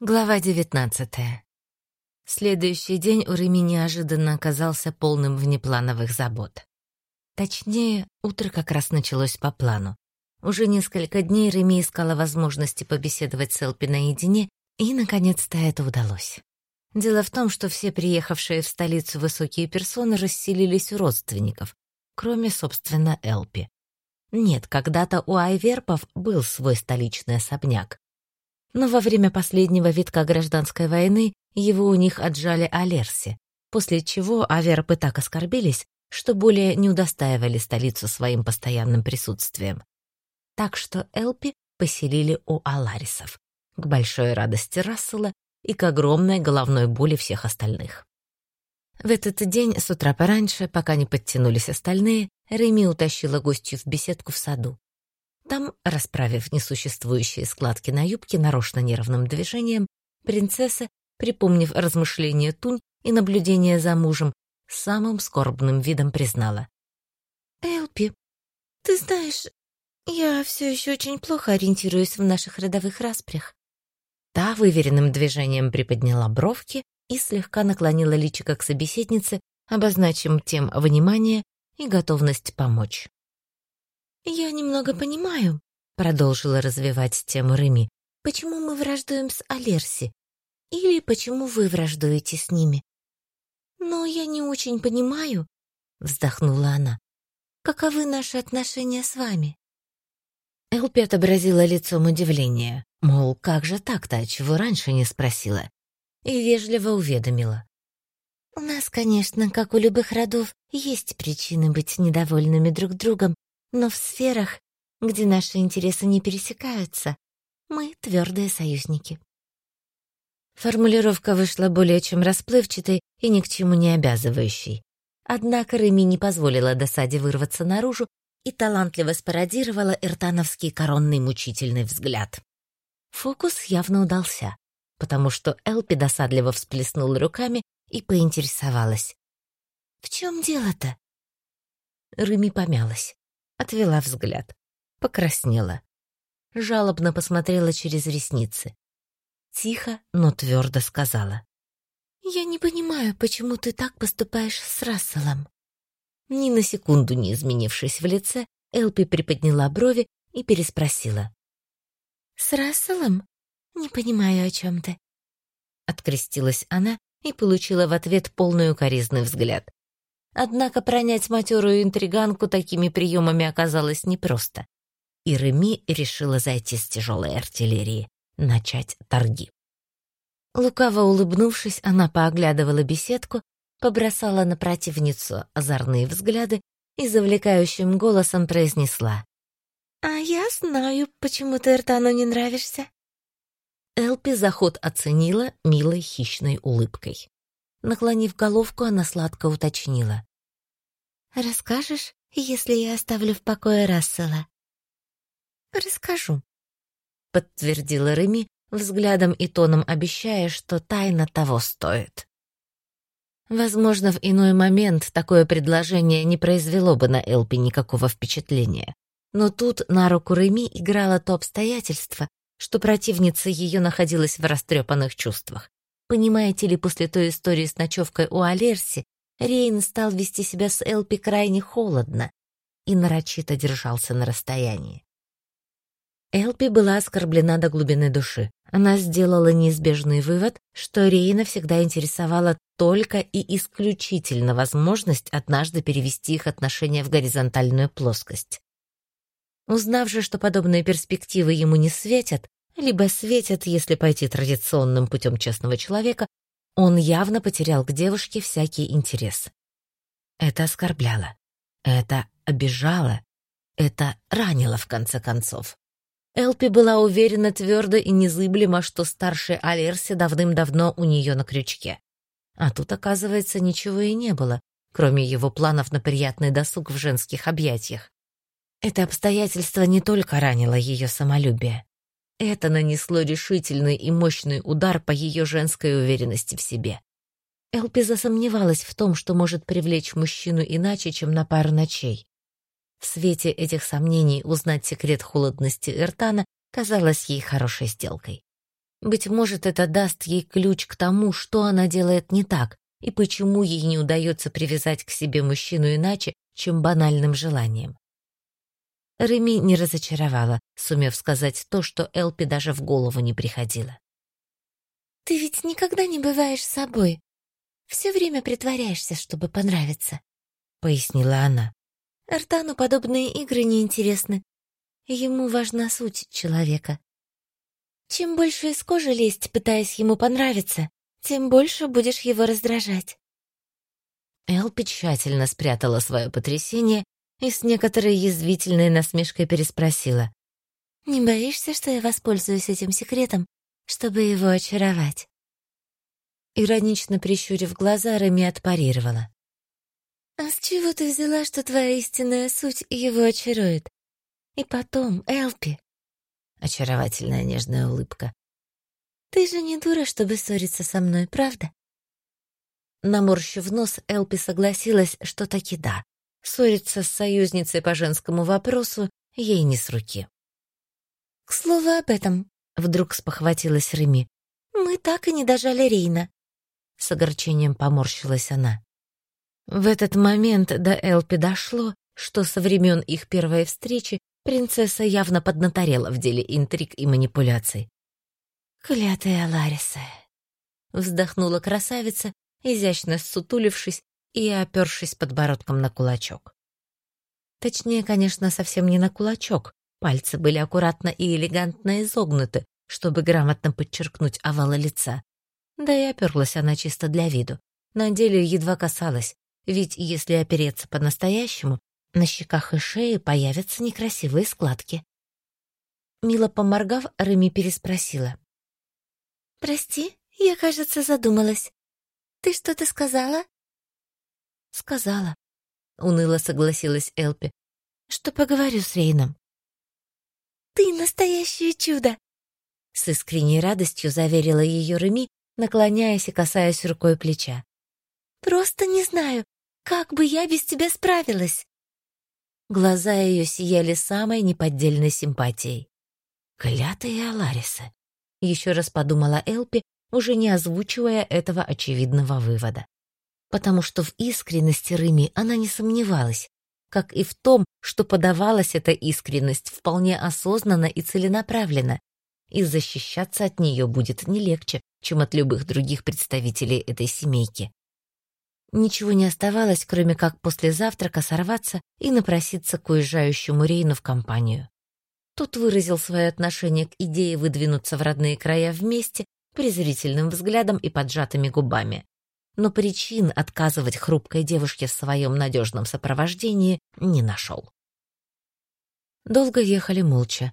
Глава девятнадцатая. Следующий день у Реми неожиданно оказался полным внеплановых забот. Точнее, утро как раз началось по плану. Уже несколько дней Реми искала возможности побеседовать с Элпи наедине, и, наконец-то, это удалось. Дело в том, что все приехавшие в столицу высокие персоны расселились у родственников, кроме, собственно, Элпи. Нет, когда-то у Айверпов был свой столичный особняк, но во время последнего витка гражданской войны его у них отжали Алерси, после чего Аверпы так оскорбились, что более не удостаивали столицу своим постоянным присутствием. Так что Элпи поселили у Аларисов, к большой радости Рассела и к огромной головной боли всех остальных. В этот день с утра пораньше, пока не подтянулись остальные, Реми утащила гостью в беседку в саду. Там, расправив несуществующие складки на юбке нарочно нервным движением, принцесса, припомнив размышления Тунь и наблюдение за мужем, самым скорбным видом признала. «Элпи, ты знаешь, я все еще очень плохо ориентируюсь в наших родовых распрях». Та выверенным движением приподняла бровки и слегка наклонила личико к собеседнице, обозначим тем внимание и готовность помочь. «Я немного понимаю», — продолжила развивать тему Реми, «почему мы враждуем с Алерси, или почему вы враждуете с ними. Но я не очень понимаю», — вздохнула она, «каковы наши отношения с вами?» Элпи отобразила лицом удивление, мол, как же так-то, чего раньше не спросила, и вежливо уведомила. «У нас, конечно, как у любых родов, есть причины быть недовольными друг другом но в сферах, где наши интересы не пересекаются, мы твердые союзники. Формулировка вышла более чем расплывчатой и ни к чему не обязывающей. Однако Реми не позволила досаде вырваться наружу и талантливо спародировала эртановский коронный мучительный взгляд. Фокус явно удался, потому что Элпи досадливо всплеснула руками и поинтересовалась. «В чем дело-то?» Реми помялась отвела взгляд, покраснела. Жалобно посмотрела через ресницы. Тихо, но твердо сказала. «Я не понимаю, почему ты так поступаешь с Расселом». Ни на секунду не изменившись в лице, Элпи приподняла брови и переспросила. «С Расселом? Не понимаю, о чем ты». Открестилась она и получила в ответ полную коризный взгляд. Однако пронять матерую интриганку такими приемами оказалось непросто. И Реми решила зайти с тяжелой артиллерии, начать торги. Лукаво улыбнувшись, она пооглядывала беседку, побросала на противницу озорные взгляды и завлекающим голосом произнесла. «А я знаю, почему ты Эртану не нравишься». Элпи заход оценила милой хищной улыбкой. Наклонив головку, она сладко уточнила. Расскажешь, если я оставлю в покое Рассела?» «Расскажу», — подтвердила Реми, взглядом и тоном обещая, что тайна того стоит. Возможно, в иной момент такое предложение не произвело бы на Элпи никакого впечатления. Но тут на руку Реми играло то обстоятельство, что противница ее находилась в растрепанных чувствах. Понимаете ли, после той истории с ночевкой у Алерси Рейн стал вести себя с Элпи крайне холодно и нарочито держался на расстоянии. Элпи была оскорблена до глубины души. Она сделала неизбежный вывод, что Рейна всегда интересовала только и исключительно возможность однажды перевести их отношения в горизонтальную плоскость. Узнав же, что подобные перспективы ему не светят, либо светят, если пойти традиционным путем честного человека, он явно потерял к девушке всякий интерес. Это оскорбляло, это обижало, это ранило в конце концов. Элпи была уверена твердо и незыблемо, что старший Алерси давным-давно у нее на крючке. А тут, оказывается, ничего и не было, кроме его планов на приятный досуг в женских объятиях. Это обстоятельство не только ранило ее самолюбие, это нанесло решительный и мощный удар по ее женской уверенности в себе. Элпи засомневалась в том, что может привлечь мужчину иначе, чем на пару ночей. В свете этих сомнений узнать секрет холодности Эртана казалось ей хорошей сделкой. Быть может, это даст ей ключ к тому, что она делает не так, и почему ей не удается привязать к себе мужчину иначе, чем банальным желанием. Реми не разочаровала, сумев сказать то, что Элпи даже в голову не приходило. «Ты ведь никогда не бываешь собой. Все время притворяешься, чтобы понравиться», — пояснила она. «Артану подобные игры неинтересны. Ему важна суть человека. Чем больше из кожи лезть, пытаясь ему понравиться, тем больше будешь его раздражать». Элпи тщательно спрятала свое потрясение и с некоторой язвительной насмешкой переспросила. «Не боишься, что я воспользуюсь этим секретом, чтобы его очаровать?» Иронично прищурив глаза, Реми отпарировала. «А с чего ты взяла, что твоя истинная суть его очарует? И потом, Элпи...» Очаровательная нежная улыбка. «Ты же не дура, чтобы ссориться со мной, правда?» Наморщив нос, Элпи согласилась, что таки да. Ссориться с союзницей по женскому вопросу ей не с руки. «К слову об этом», — вдруг спохватилась Реми, «мы так и не дожали Рейна». С огорчением поморщилась она. В этот момент до Элпи дошло, что со времен их первой встречи принцесса явно поднаторела в деле интриг и манипуляций. «Клятая Лариса!» — вздохнула красавица, изящно ссутулившись и опершись подбородком на кулачок. Точнее, конечно, совсем не на кулачок. Пальцы были аккуратно и элегантно изогнуты, чтобы грамотно подчеркнуть овалы лица. Да и оперлась она чисто для виду. На деле едва касалась, ведь если опереться по-настоящему, на щеках и шее появятся некрасивые складки. Мило поморгав, Реми переспросила. «Прости, я, кажется, задумалась. Ты что-то сказала?» «Сказала», — уныло согласилась Элпи, «что поговорю с Рейном». «Ты настоящее чудо!» С искренней радостью заверила ее Реми, наклоняясь и касаясь рукой плеча. «Просто не знаю, как бы я без тебя справилась!» Глаза ее сияли самой неподдельной симпатией. «Клятые Алариса!» — еще раз подумала Элпи, уже не озвучивая этого очевидного вывода потому что в искренности Рыми она не сомневалась, как и в том, что подавалась эта искренность вполне осознанно и целенаправленно, и защищаться от нее будет не легче, чем от любых других представителей этой семейки. Ничего не оставалось, кроме как после завтрака сорваться и напроситься к уезжающему Рейну в компанию. Тот выразил свое отношение к идее выдвинуться в родные края вместе презрительным взглядом и поджатыми губами но причин отказывать хрупкой девушке в своем надежном сопровождении не нашел. Долго ехали молча.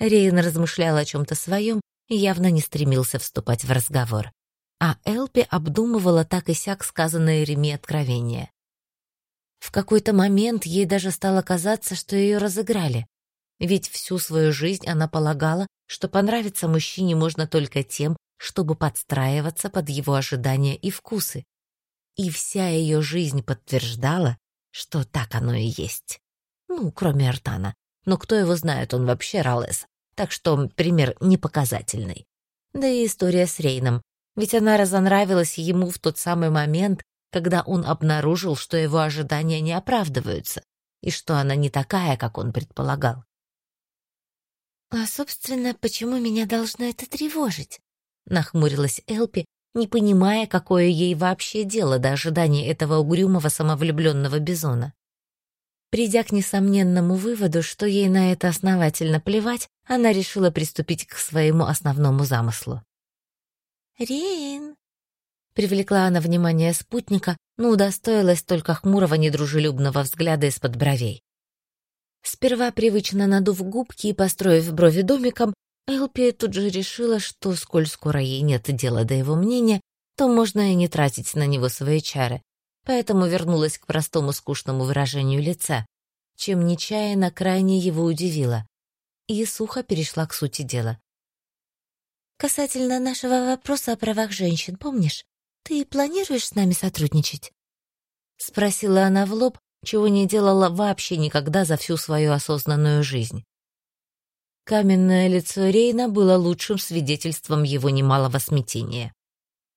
Рейн размышлял о чем-то своем и явно не стремился вступать в разговор. А Элпи обдумывала так и сяк сказанное Реми откровение. В какой-то момент ей даже стало казаться, что ее разыграли. Ведь всю свою жизнь она полагала, что понравиться мужчине можно только тем, чтобы подстраиваться под его ожидания и вкусы. И вся ее жизнь подтверждала, что так оно и есть. Ну, кроме Артана. Но кто его знает, он вообще Ралес. Так что пример непоказательный. Да и история с Рейном. Ведь она разонравилась ему в тот самый момент, когда он обнаружил, что его ожидания не оправдываются, и что она не такая, как он предполагал. «А, собственно, почему меня должно это тревожить?» Нахмурилась Элпи, не понимая, какое ей вообще дело до ожидания этого угрюмого самовлюбленного бизона. Придя к несомненному выводу, что ей на это основательно плевать, она решила приступить к своему основному замыслу. «Рейн!» Привлекла она внимание спутника, но удостоилась только хмурого недружелюбного взгляда из-под бровей. Сперва привычно надув губки и построив брови домиком, Элпи тут же решила, что, сколь скоро ей нет дела до его мнения, то можно и не тратить на него свои чары, поэтому вернулась к простому скучному выражению лица, чем нечаянно крайне его удивила, и сухо перешла к сути дела. «Касательно нашего вопроса о правах женщин, помнишь? Ты планируешь с нами сотрудничать?» Спросила она в лоб, чего не делала вообще никогда за всю свою осознанную жизнь. Каменное лицо Рейна было лучшим свидетельством его немалого смятения.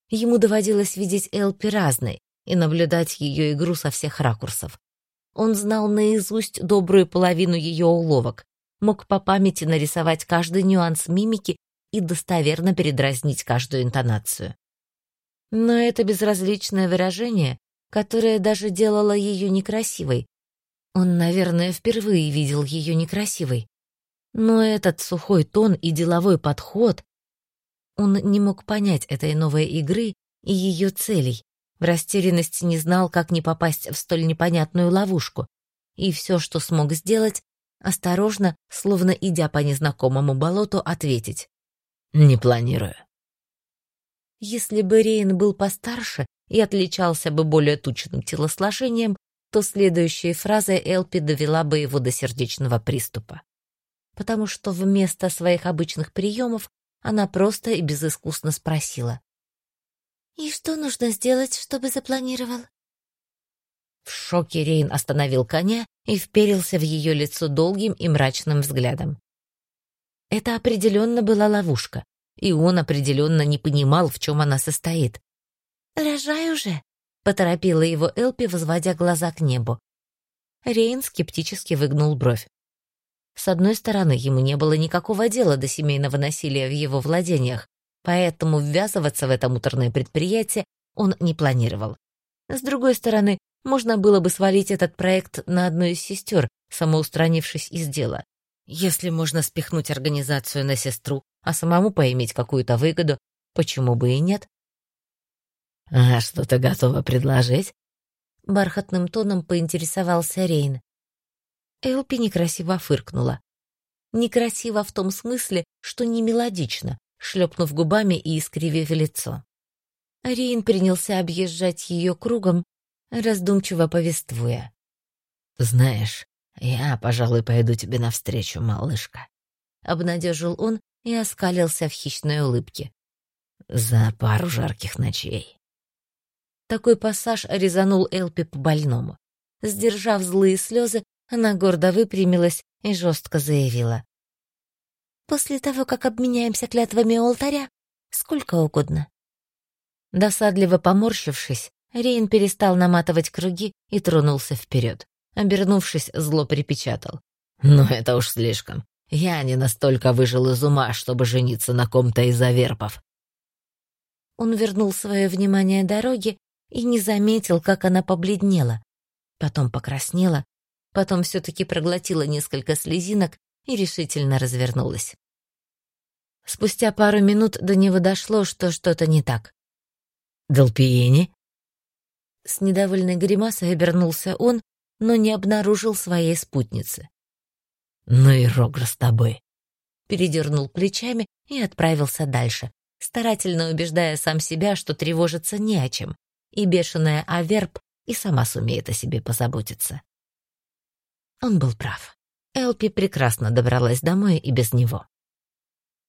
Ему доводилось видеть Элпи разной и наблюдать ее игру со всех ракурсов. Он знал наизусть добрую половину ее уловок, мог по памяти нарисовать каждый нюанс мимики и достоверно передразнить каждую интонацию. Но это безразличное выражение, которое даже делало ее некрасивой. Он, наверное, впервые видел ее некрасивой. Но этот сухой тон и деловой подход... Он не мог понять этой новой игры и ее целей, в растерянности не знал, как не попасть в столь непонятную ловушку, и все, что смог сделать, осторожно, словно идя по незнакомому болоту, ответить. «Не планирую». Если бы Рейн был постарше и отличался бы более тучным телосложением, то следующая фраза Элпи довела бы его до сердечного приступа. Потому что вместо своих обычных приемов она просто и безыскусно спросила. «И что нужно сделать, чтобы запланировал?» В шоке Рейн остановил коня и вперился в ее лицо долгим и мрачным взглядом. Это определенно была ловушка, и он определенно не понимал, в чем она состоит. «Рожай уже!» — поторопила его Элпи, возводя глаза к небу. Рейн скептически выгнул бровь. С одной стороны, ему не было никакого дела до семейного насилия в его владениях, поэтому ввязываться в это муторное предприятие он не планировал. С другой стороны, можно было бы свалить этот проект на одну из сестер, самоустранившись из дела. Если можно спихнуть организацию на сестру, а самому поиметь какую-то выгоду, почему бы и нет? «А что ты готова предложить?» Бархатным тоном поинтересовался Рейн. Элпи некрасиво фыркнула. Некрасиво в том смысле, что не мелодично, шлепнув губами и искривив лицо. Рейн принялся объезжать ее кругом, раздумчиво повествуя. «Знаешь, я, пожалуй, пойду тебе навстречу, малышка», — обнадежил он и оскалился в хищной улыбке. «За пару жарких ночей». Такой пассаж резанул Элпи по больному. Сдержав злые слезы, она гордо выпрямилась и жестко заявила. После того, как обменяемся клятвами у алтаря, сколько угодно. Досадливо поморщившись, Рейн перестал наматывать круги и тронулся вперед. Обернувшись, зло припечатал. «Ну это уж слишком. Я не настолько выжил из ума, чтобы жениться на ком-то из аверпов». Он вернул свое внимание дороге и не заметил, как она побледнела. Потом покраснела, потом все-таки проглотила несколько слезинок и решительно развернулась. Спустя пару минут до него дошло, что что-то не так. «Долпиени?» С недовольной гримасой обернулся он, но не обнаружил своей спутницы. «Ну и рогр с тобой!» Передернул плечами и отправился дальше, старательно убеждая сам себя, что тревожиться не о чем, и бешеная Аверб и сама сумеет о себе позаботиться. Он был прав. Элпи прекрасно добралась домой и без него.